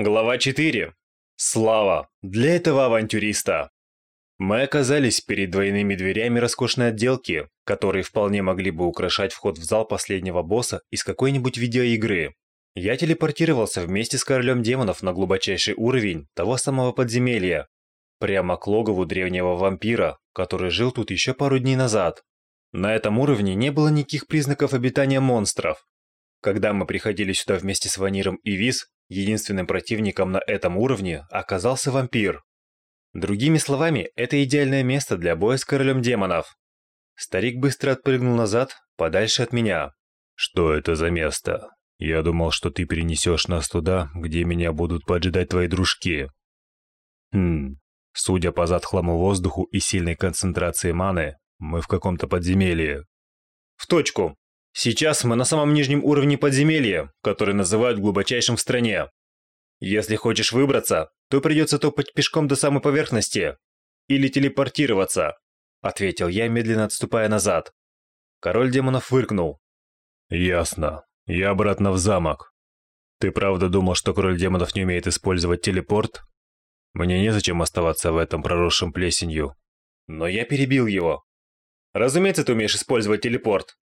Глава 4. Слава для этого авантюриста. Мы оказались перед двойными дверями роскошной отделки, которые вполне могли бы украшать вход в зал последнего босса из какой-нибудь видеоигры. Я телепортировался вместе с королем демонов на глубочайший уровень того самого подземелья, прямо к логову древнего вампира, который жил тут еще пару дней назад. На этом уровне не было никаких признаков обитания монстров. Когда мы приходили сюда вместе с Ваниром и Виз, Единственным противником на этом уровне оказался вампир. Другими словами, это идеальное место для боя с королем демонов. Старик быстро отпрыгнул назад, подальше от меня. «Что это за место? Я думал, что ты перенесешь нас туда, где меня будут поджидать твои дружки». «Хм, судя по затхлому воздуху и сильной концентрации маны, мы в каком-то подземелье». «В точку. Сейчас мы на самом нижнем уровне подземелья, который называют глубочайшим в стране. Если хочешь выбраться, то придется топать пешком до самой поверхности. Или телепортироваться, ответил я, медленно отступая назад. Король демонов выркнул. Ясно. Я обратно в замок. Ты правда думал, что король демонов не умеет использовать телепорт? Мне незачем оставаться в этом проросшем плесенью. Но я перебил его. Разумеется, ты умеешь использовать телепорт.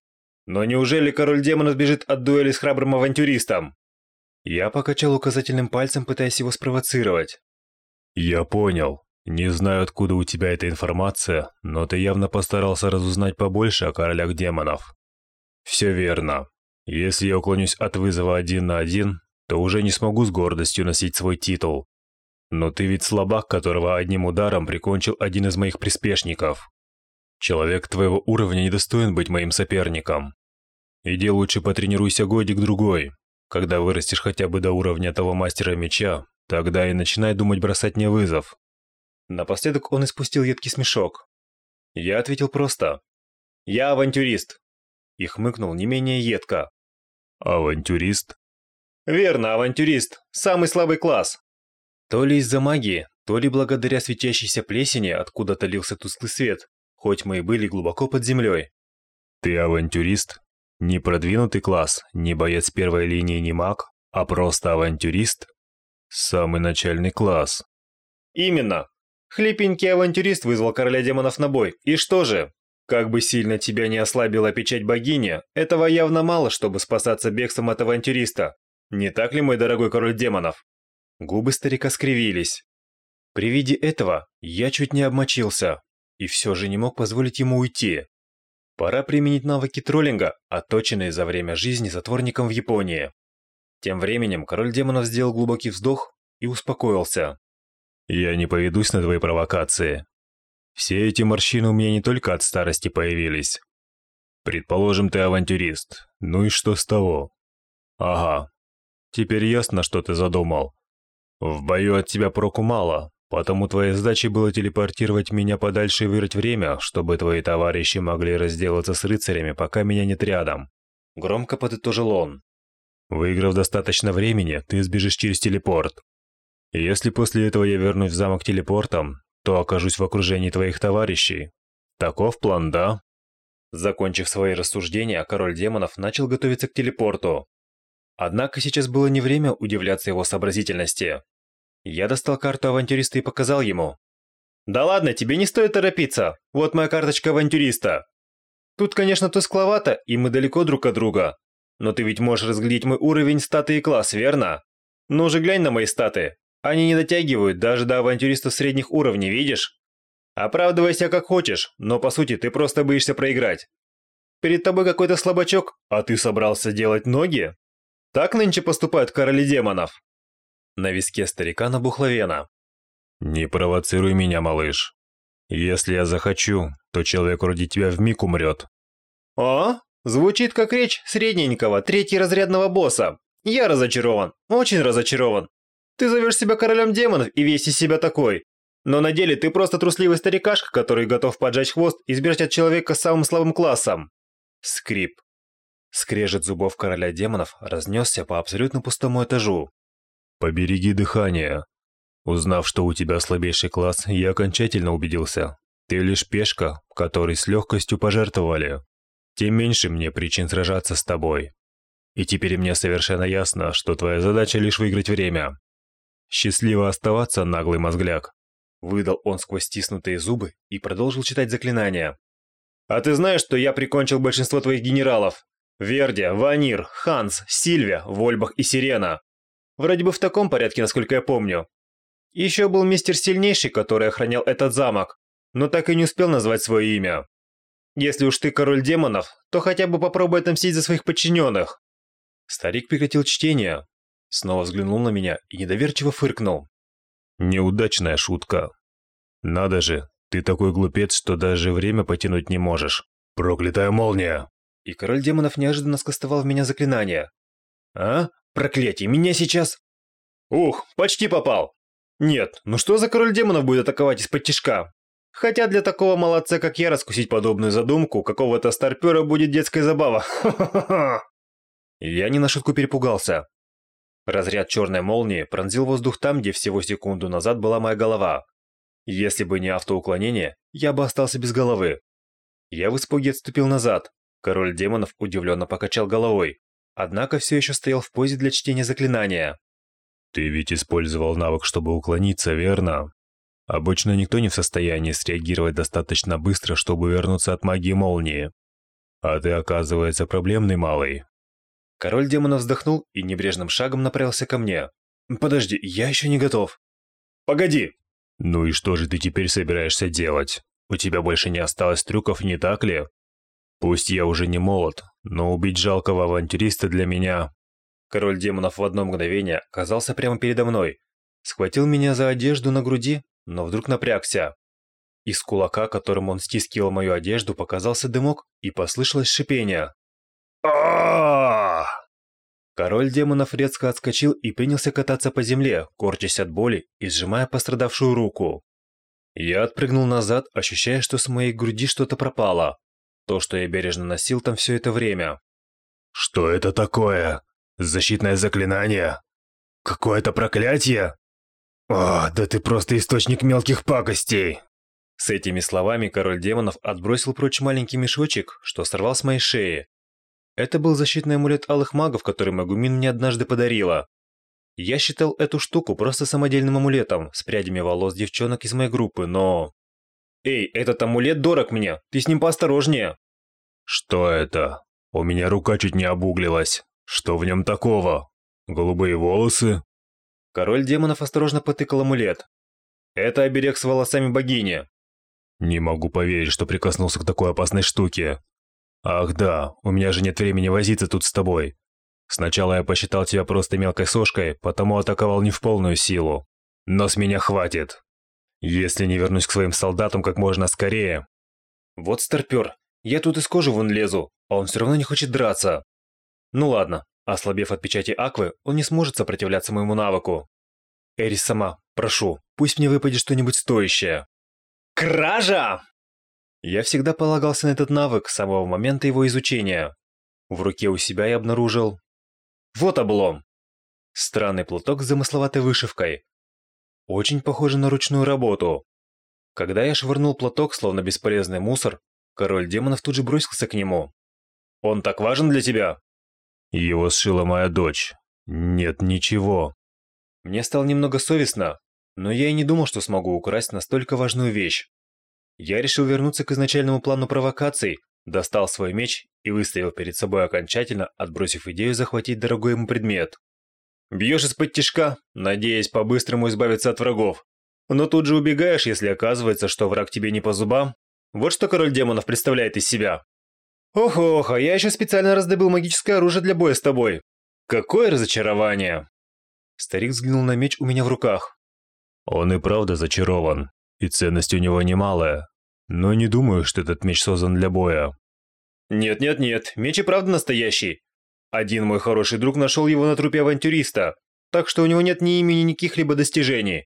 Но неужели король демонов бежит от дуэли с храбрым авантюристом? Я покачал указательным пальцем, пытаясь его спровоцировать. Я понял. Не знаю, откуда у тебя эта информация, но ты явно постарался разузнать побольше о королях демонов. Все верно. Если я уклонюсь от вызова один на один, то уже не смогу с гордостью носить свой титул. Но ты ведь слабак, которого одним ударом прикончил один из моих приспешников. Человек твоего уровня недостоин быть моим соперником. Иди лучше потренируйся годик-другой. Когда вырастешь хотя бы до уровня того мастера меча, тогда и начинай думать бросать мне вызов». Напоследок он испустил едкий смешок. Я ответил просто. «Я авантюрист». И хмыкнул не менее едко. «Авантюрист?» «Верно, авантюрист. Самый слабый класс». То ли из-за магии, то ли благодаря светящейся плесени откуда-то лился тусклый свет, хоть мы и были глубоко под землей. «Ты авантюрист?» Не продвинутый класс, не боец первой линии, не маг, а просто авантюрист? Самый начальный класс. Именно. Хлипенький авантюрист вызвал короля демонов на бой. И что же? Как бы сильно тебя не ослабила печать богини, этого явно мало, чтобы спасаться бегством от авантюриста. Не так ли, мой дорогой король демонов? Губы старика скривились. При виде этого я чуть не обмочился, и все же не мог позволить ему уйти. Пора применить навыки троллинга, отточенные за время жизни затворником в Японии. Тем временем король демонов сделал глубокий вздох и успокоился. «Я не поведусь на твои провокации. Все эти морщины у меня не только от старости появились. Предположим, ты авантюрист. Ну и что с того? Ага. Теперь ясно, что ты задумал. В бою от тебя проку мало, Потому твоей задачей было телепортировать меня подальше и выиграть время, чтобы твои товарищи могли разделаться с рыцарями, пока меня нет рядом. Громко подытожил он. Выиграв достаточно времени, ты сбежишь через телепорт. Если после этого я вернусь в замок телепортом, то окажусь в окружении твоих товарищей. Таков план, да? Закончив свои рассуждения, король демонов начал готовиться к телепорту. Однако сейчас было не время удивляться его сообразительности. Я достал карту авантюриста и показал ему. «Да ладно, тебе не стоит торопиться. Вот моя карточка авантюриста. Тут, конечно, тускловато, и мы далеко друг от друга. Но ты ведь можешь разглядеть мой уровень, статы и класс, верно? Ну же глянь на мои статы. Они не дотягивают даже до авантюристов средних уровней, видишь? Оправдывайся как хочешь, но по сути ты просто боишься проиграть. Перед тобой какой-то слабачок, а ты собрался делать ноги? Так нынче поступают короли демонов. На виске старика набухла вена. «Не провоцируй меня, малыш. Если я захочу, то человек вроде тебя вмиг умрет». «О, звучит как речь средненького, третьеразрядного босса. Я разочарован, очень разочарован. Ты зовешь себя королем демонов и весь из себя такой. Но на деле ты просто трусливый старикашка, который готов поджать хвост и сбежать от человека с самым слабым классом». Скрип. Скрежет зубов короля демонов разнесся по абсолютно пустому этажу. Побереги дыхание. Узнав, что у тебя слабейший класс, я окончательно убедился. Ты лишь пешка, которой с легкостью пожертвовали. Тем меньше мне причин сражаться с тобой. И теперь мне совершенно ясно, что твоя задача лишь выиграть время. Счастливо оставаться, наглый мозгляк. Выдал он сквозь стиснутые зубы и продолжил читать заклинания. «А ты знаешь, что я прикончил большинство твоих генералов? Верди, Ванир, Ханс, Сильвия, Вольбах и Сирена. Вроде бы в таком порядке, насколько я помню. Еще был мистер Сильнейший, который охранял этот замок, но так и не успел назвать свое имя. Если уж ты король демонов, то хотя бы попробуй отомстить за своих подчиненных». Старик прекратил чтение, снова взглянул на меня и недоверчиво фыркнул. Неудачная шутка. Надо же, ты такой глупец, что даже время потянуть не можешь. Проклятая молния! И король демонов неожиданно скостовал в меня заклинание. А? Проклятие, меня сейчас... Ух, почти попал. Нет, ну что за король демонов будет атаковать из-под тишка? Хотя для такого молодца, как я, раскусить подобную задумку какого-то старпера будет детская забава. Я не на шутку перепугался. Разряд черной молнии пронзил воздух там, где всего секунду назад была моя голова. Если бы не автоуклонение, я бы остался без головы. Я в испуге отступил назад. Король демонов удивленно покачал головой, однако все еще стоял в позе для чтения заклинания. «Ты ведь использовал навык, чтобы уклониться, верно? Обычно никто не в состоянии среагировать достаточно быстро, чтобы вернуться от магии молнии. А ты, оказывается, проблемный малый. Король демонов вздохнул и небрежным шагом направился ко мне. «Подожди, я еще не готов». «Погоди!» «Ну и что же ты теперь собираешься делать? У тебя больше не осталось трюков, не так ли? Пусть я уже не молод, но убить жалкого авантюриста для меня...» Король демонов в одно мгновение оказался прямо передо мной, схватил меня за одежду на груди, но вдруг напрягся. Из кулака, которым он стискивал мою одежду, показался дымок и послышалось шипение. Король демонов резко отскочил и принялся кататься по земле, корчась от боли и сжимая пострадавшую руку. Я отпрыгнул назад, ощущая, что с моей груди что-то пропало. То, что я бережно носил там все это время. «Что это такое? Защитное заклинание? Какое-то проклятие? О, да ты просто источник мелких пакостей!» С этими словами король демонов отбросил прочь маленький мешочек, что сорвал с моей шеи, это был защитный амулет алых магов, который Магумин мне однажды подарила. Я считал эту штуку просто самодельным амулетом с прядями волос девчонок из моей группы, но... Эй, этот амулет дорог мне, ты с ним поосторожнее. Что это? У меня рука чуть не обуглилась. Что в нем такого? Голубые волосы? Король демонов осторожно потыкал амулет. Это оберег с волосами богини. Не могу поверить, что прикоснулся к такой опасной штуке. «Ах да, у меня же нет времени возиться тут с тобой. Сначала я посчитал тебя просто мелкой сошкой, потому атаковал не в полную силу. Но с меня хватит. Если не вернусь к своим солдатам как можно скорее...» «Вот старпер, я тут из кожи вон лезу, а он все равно не хочет драться. Ну ладно, ослабев от печати Аквы, он не сможет сопротивляться моему навыку. Эрис сама, прошу, пусть мне выпадет что-нибудь стоящее». «Кража!» Я всегда полагался на этот навык с самого момента его изучения. В руке у себя я обнаружил... Вот облом! Странный платок с замысловатой вышивкой. Очень похоже на ручную работу. Когда я швырнул платок, словно бесполезный мусор, король демонов тут же бросился к нему. «Он так важен для тебя?» Его сшила моя дочь. Нет ничего. Мне стало немного совестно, но я и не думал, что смогу украсть настолько важную вещь. Я решил вернуться к изначальному плану провокаций, достал свой меч и выставил перед собой окончательно, отбросив идею захватить дорогой ему предмет. Бьешь из-под тишка, надеясь по-быстрому избавиться от врагов. Но тут же убегаешь, если оказывается, что враг тебе не по зубам. Вот что король демонов представляет из себя. Ох-ох, а я еще специально раздобыл магическое оружие для боя с тобой. Какое разочарование. Старик взглянул на меч у меня в руках. Он и правда зачарован и ценность у него немалая. Но не думаю, что этот меч создан для боя. Нет-нет-нет, меч и правда настоящий. Один мой хороший друг нашел его на трупе авантюриста, так что у него нет ни имени, ни каких-либо достижений.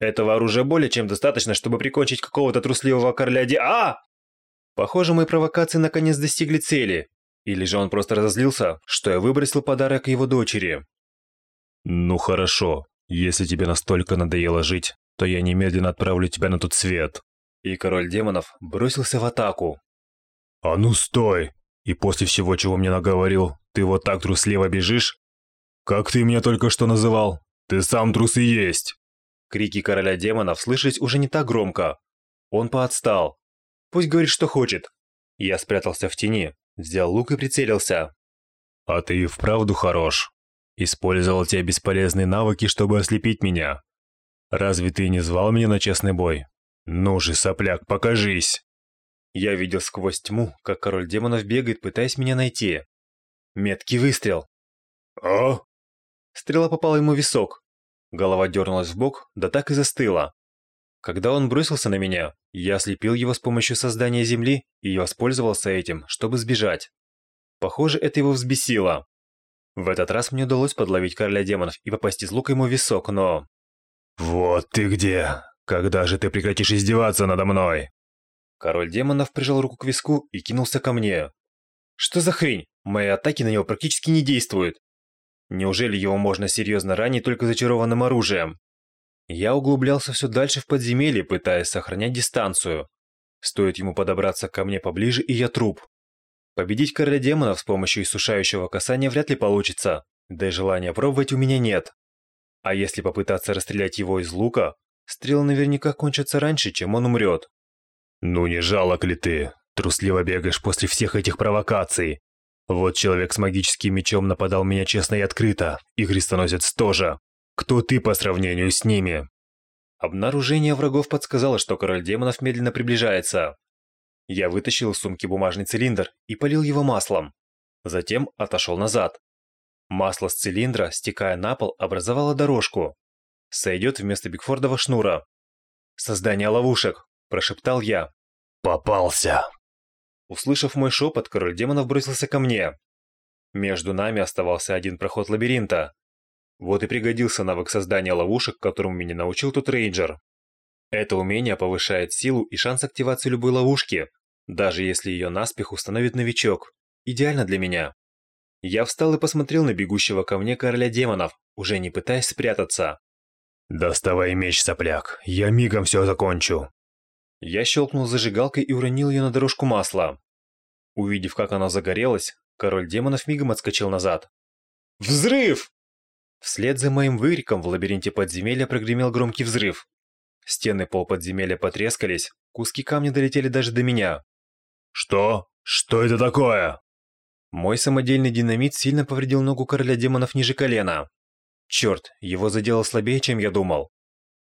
Этого оружия более чем достаточно, чтобы прикончить какого-то трусливого короля Ди... А! Похоже, мои провокации наконец достигли цели. Или же он просто разозлился, что я выбросил подарок его дочери. Ну хорошо, если тебе настолько надоело жить, то я немедленно отправлю тебя на тот свет». И король демонов бросился в атаку. «А ну стой! И после всего, чего мне наговорил, ты вот так трусливо бежишь? Как ты меня только что называл? Ты сам трус и есть!» Крики короля демонов слышались уже не так громко. Он поотстал. Пусть говорит, что хочет. Я спрятался в тени, взял лук и прицелился. «А ты и вправду хорош. Использовал те бесполезные навыки, чтобы ослепить меня. Разве ты не звал меня на честный бой? Ну же, сопляк, покажись!» Я видел сквозь тьму, как король демонов бегает, пытаясь меня найти. Меткий выстрел. «А?» Стрела попала ему в висок. Голова дернулась в бок, да так и застыла. Когда он бросился на меня, я ослепил его с помощью создания земли и воспользовался этим, чтобы сбежать. Похоже, это его взбесило. В этот раз мне удалось подловить короля демонов и попасть из лука ему в висок, но... «Вот ты где! Когда же ты прекратишь издеваться надо мной?» Король демонов прижал руку к виску и кинулся ко мне. Что за хрень? Мои атаки на него практически не действуют. Неужели его можно серьезно ранить только зачарованным оружием? Я углублялся все дальше в подземелье, пытаясь сохранять дистанцию. Стоит ему подобраться ко мне поближе, и я труп. Победить короля демонов с помощью иссушающего касания вряд ли получится, да и желания пробовать у меня нет. А если попытаться расстрелять его из лука, стрелы наверняка кончатся раньше, чем он умрет. «Ну не жалок ли ты? Трусливо бегаешь после всех этих провокаций. Вот человек с магическим мечом нападал меня честно и открыто, и крестоносец тоже. Кто ты по сравнению с ними?» Обнаружение врагов подсказало, что король демонов медленно приближается. Я вытащил из сумки бумажный цилиндр и полил его маслом. Затем отошел назад. Масло с цилиндра, стекая на пол, образовало дорожку. Сойдет вместо Бигфордова шнура. «Создание ловушек», – прошептал я. «Попался!» Услышав мой шепот, король демонов бросился ко мне. Между нами оставался один проход лабиринта. Вот и пригодился навык создания ловушек, которому меня научил тот рейнджер. Это умение повышает силу и шанс активации любой ловушки, даже если ее наспех установит новичок. Идеально для меня. Я встал и посмотрел на бегущего ко мне короля демонов, уже не пытаясь спрятаться. «Доставай меч, сопляк, я мигом все закончу». Я щелкнул зажигалкой и уронил ее на дорожку масла. Увидев, как она загорелась, король демонов мигом отскочил назад. «Взрыв!» Вслед за моим выкриком в лабиринте подземелья прогремел громкий взрыв. Стены полподземелья потрескались, куски камня долетели даже до меня. «Что? Что это такое?» Мой самодельный динамит сильно повредил ногу короля демонов ниже колена. Черт, его задело слабее, чем я думал.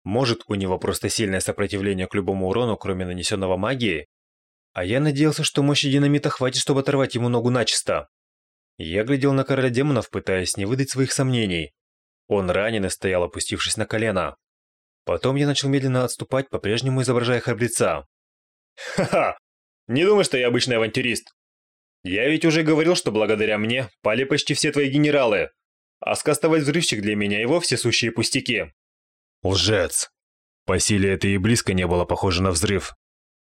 Может, у него просто сильное сопротивление к любому урону, кроме нанесенного магии? А я надеялся, что мощи динамита хватит, чтобы оторвать ему ногу начисто. Я глядел на короля демонов, пытаясь не выдать своих сомнений. Он ранен и стоял, опустившись на колено. Потом я начал медленно отступать, по-прежнему изображая храбреца. «Ха-ха! Не думай, что я обычный авантюрист. Я ведь уже говорил, что благодаря мне пали почти все твои генералы, а скастовать взрывчик для меня и вовсе сущие пустяки». «Лжец! По силе это и близко не было похоже на взрыв.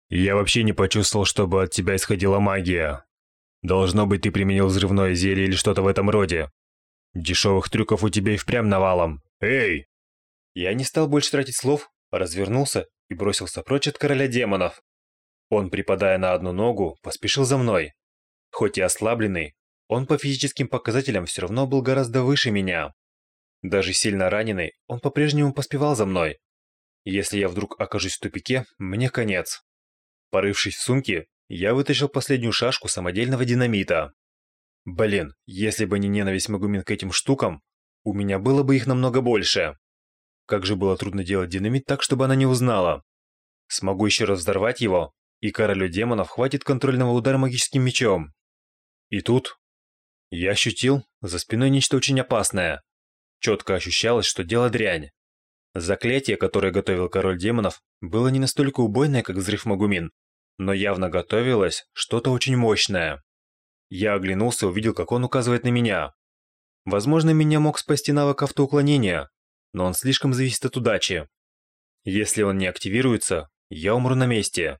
Я вообще не почувствовал, чтобы от тебя исходила магия. Должно быть, ты применил взрывное зелье или что-то в этом роде. Дешевых трюков у тебя и впрямь навалом. Эй!» Я не стал больше тратить слов, развернулся и бросился прочь от короля демонов. Он, припадая на одну ногу, поспешил за мной. Хоть и ослабленный, он по физическим показателям все равно был гораздо выше меня. Даже сильно раненый, он по-прежнему поспевал за мной. Если я вдруг окажусь в тупике, мне конец. Порывшись в сумке, я вытащил последнюю шашку самодельного динамита. Блин, если бы не ненависть Магумин к этим штукам, у меня было бы их намного больше. Как же было трудно делать динамит так, чтобы она не узнала. Смогу еще раз взорвать его, и королю демонов хватит контрольного удара магическим мечом. И тут я ощутил за спиной нечто очень опасное. Четко ощущалось, что дело дрянь. Заклятие, которое готовил король демонов, было не настолько убойное, как взрыв Магумин, но явно готовилось что-то очень мощное. Я оглянулся и увидел, как он указывает на меня. Возможно, меня мог спасти навык автоуклонения, но он слишком зависит от удачи. Если он не активируется, я умру на месте.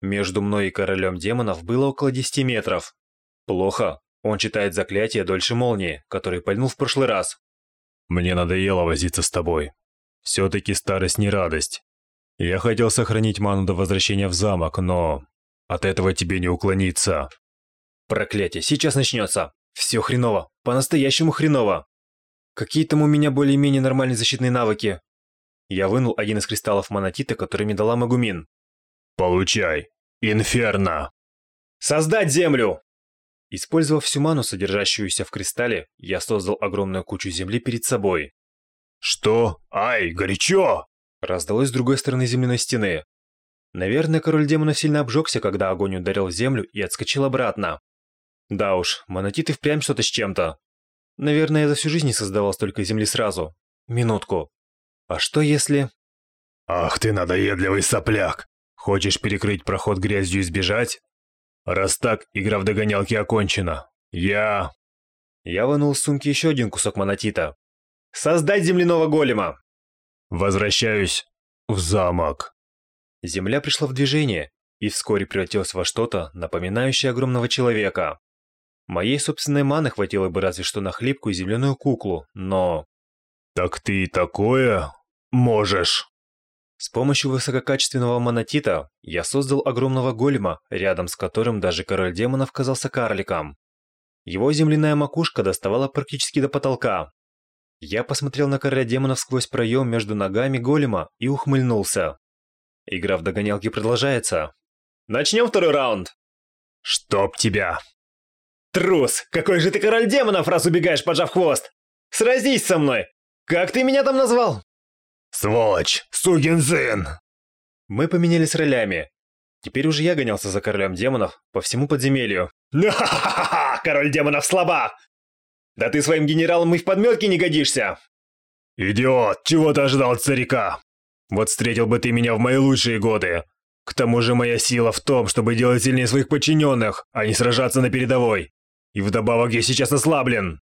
Между мной и королем демонов было около 10 метров. Плохо, он читает заклятие дольше молнии, который пальнул в прошлый раз. Мне надоело возиться с тобой. Все-таки старость не радость. Я хотел сохранить ману до возвращения в замок, но... От этого тебе не уклониться. Проклятие, сейчас начнется. Все хреново, по-настоящему хреново. Какие там у меня более-менее нормальные защитные навыки? Я вынул один из кристаллов монотита, который мне дала Магумин. Получай. Инферно. Создать землю! Использовав всю ману, содержащуюся в кристалле, я создал огромную кучу земли перед собой. Что? Ай, горячо! Раздалось с другой стороны земляной стены. Наверное, король демонов сильно обжегся, когда огонь ударил в землю и отскочил обратно. Да уж, монотит и впрямь что-то с чем-то. Наверное, я за всю жизнь не создавал столько земли сразу. Минутку. А что если... Ах ты надоедливый сопляк! Хочешь перекрыть проход грязью и сбежать? Раз так, игра в догонялки окончена. Я... Я вынул из сумки еще один кусок монотита. Создать земляного голема! Возвращаюсь в замок. Земля пришла в движение и вскоре превратилась во что-то, напоминающее огромного человека. Моей собственной маны хватило бы разве что на хлипкую земляную куклу, но... Так ты и такое можешь. С помощью высококачественного монотита я создал огромного голема, рядом с которым даже король демонов казался карликом. Его земляная макушка доставала практически до потолка. Я посмотрел на короля демонов сквозь проем между ногами голема и ухмыльнулся. Игра в догонялки продолжается. Начнем второй раунд. Чтоб тебя. Трус, какой же ты король демонов, раз убегаешь, поджав хвост. Сразись со мной. Как ты меня там назвал? Сволочь, сугин сын. Мы поменялись ролями. Теперь уже я гонялся за королем демонов по всему подземелью. Ха-ха-ха! Король демонов слаба! Да ты своим генералом и в подметке не годишься! Идиот, чего ты ожидал от старика? Вот встретил бы ты меня в мои лучшие годы. К тому же моя сила в том, чтобы делать сильнее своих подчиненных, а не сражаться на передовой. И вдобавок я сейчас ослаблен.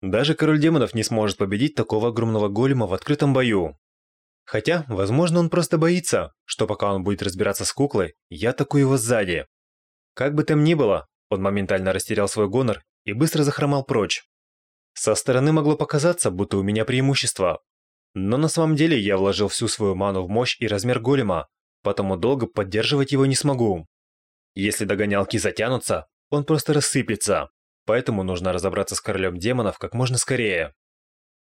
Даже король демонов не сможет победить такого огромного голема в открытом бою. Хотя, возможно, он просто боится, что пока он будет разбираться с куклой, я атакую его сзади. Как бы там ни было, он моментально растерял свой гонор и быстро захромал прочь. Со стороны могло показаться, будто у меня преимущество. Но на самом деле я вложил всю свою ману в мощь и размер голема, потому долго поддерживать его не смогу. Если догонялки затянутся, он просто рассыпется. Поэтому нужно разобраться с королем демонов как можно скорее.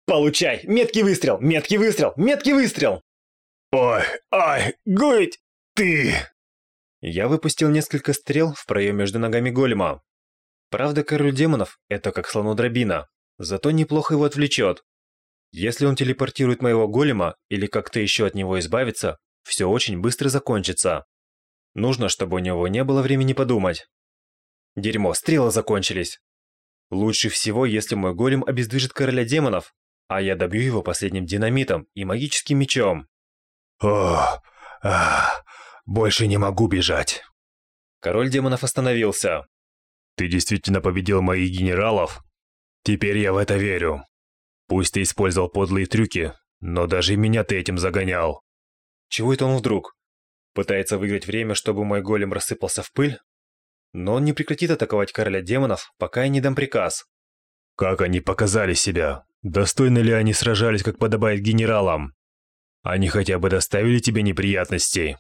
Получай! Меткий выстрел! Меткий выстрел! Меткий выстрел! Ой, ай, гуить, ты! Я выпустил несколько стрел в проем между ногами голема. Правда, король демонов – это как слону дробина, зато неплохо его отвлечет. Если он телепортирует моего голема или как-то еще от него избавится, все очень быстро закончится. Нужно, чтобы у него не было времени подумать. Дерьмо, стрелы закончились. Лучше всего, если мой голем обездвижит короля демонов, а я добью его последним динамитом и магическим мечом. О, а, больше не могу бежать. Король демонов остановился. Ты действительно победил моих генералов? Теперь я в это верю. Пусть ты использовал подлые трюки, но даже меня ты этим загонял. Чего это он вдруг? Пытается выиграть время, чтобы мой голем рассыпался в пыль? Но он не прекратит атаковать короля демонов, пока я не дам приказ. Как они показали себя? Достойно ли они сражались, как подобает генералам? Они хотя бы доставили тебе неприятностей?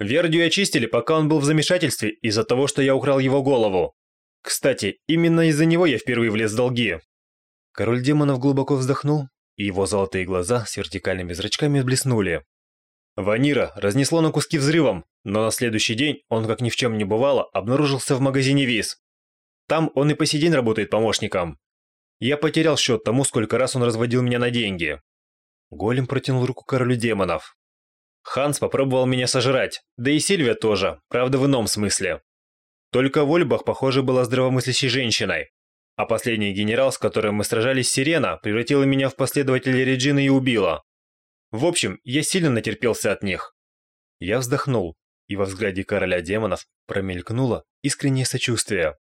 Вердию очистили, пока он был в замешательстве из-за того, что я украл его голову. Кстати, именно из-за него я впервые влез в долги. Король демонов глубоко вздохнул, и его золотые глаза с вертикальными зрачками блеснули. Ванира разнесло на куски взрывом, но на следующий день он, как ни в чем не бывало, обнаружился в магазине ВИЗ. Там он и по сей день работает помощником. Я потерял счет тому, сколько раз он разводил меня на деньги. Голем протянул руку королю демонов. Ханс попробовал меня сожрать, да и Сильвия тоже, правда в ином смысле. Только Вольбах, похоже, была здравомыслящей женщиной. А последний генерал, с которым мы сражались, Сирена, превратила меня в последователя Реджины и убила. В общем, я сильно натерпелся от них. Я вздохнул, и во взгляде короля демонов промелькнуло искреннее сочувствие.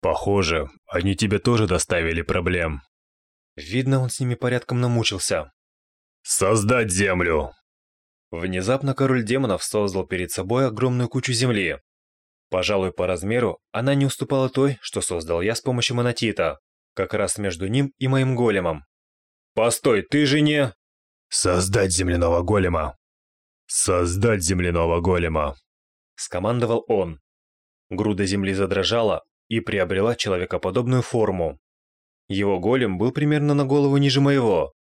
Похоже, они тебе тоже доставили проблем. Видно, он с ними порядком намучился. Создать землю! Внезапно король демонов создал перед собой огромную кучу земли. Пожалуй, по размеру она не уступала той, что создал я с помощью монотита, как раз между ним и моим големом. «Постой, ты же не...» «Создать земляного голема!» «Создать земляного голема!» Скомандовал он. Груда земли задрожала и приобрела человекоподобную форму. Его голем был примерно на голову ниже моего.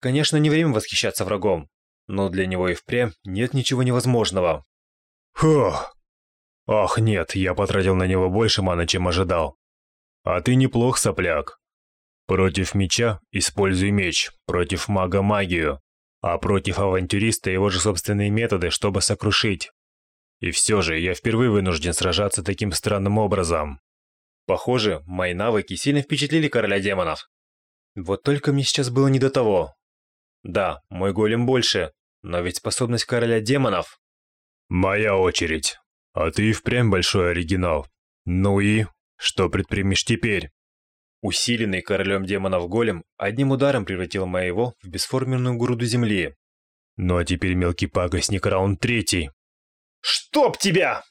Конечно, не время восхищаться врагом, но для него и впрямь нет ничего невозможного. Фух. Ах нет, я потратил на него больше маны, чем ожидал. А ты неплох, сопляк. Против меча используй меч, против мага магию, а против авантюриста его же собственные методы, чтобы сокрушить. И все же я впервые вынужден сражаться таким странным образом. Похоже, мои навыки сильно впечатлили короля демонов. Вот только мне сейчас было не до того. Да, мой голем больше, но ведь способность короля демонов... Моя очередь. А ты и впрямь большой оригинал. Ну и, что предпримешь теперь? Усиленный королем демонов голем одним ударом превратил моего в бесформенную груду земли. Ну а теперь мелкий пакостник раунд третий. «Чтоб тебя!»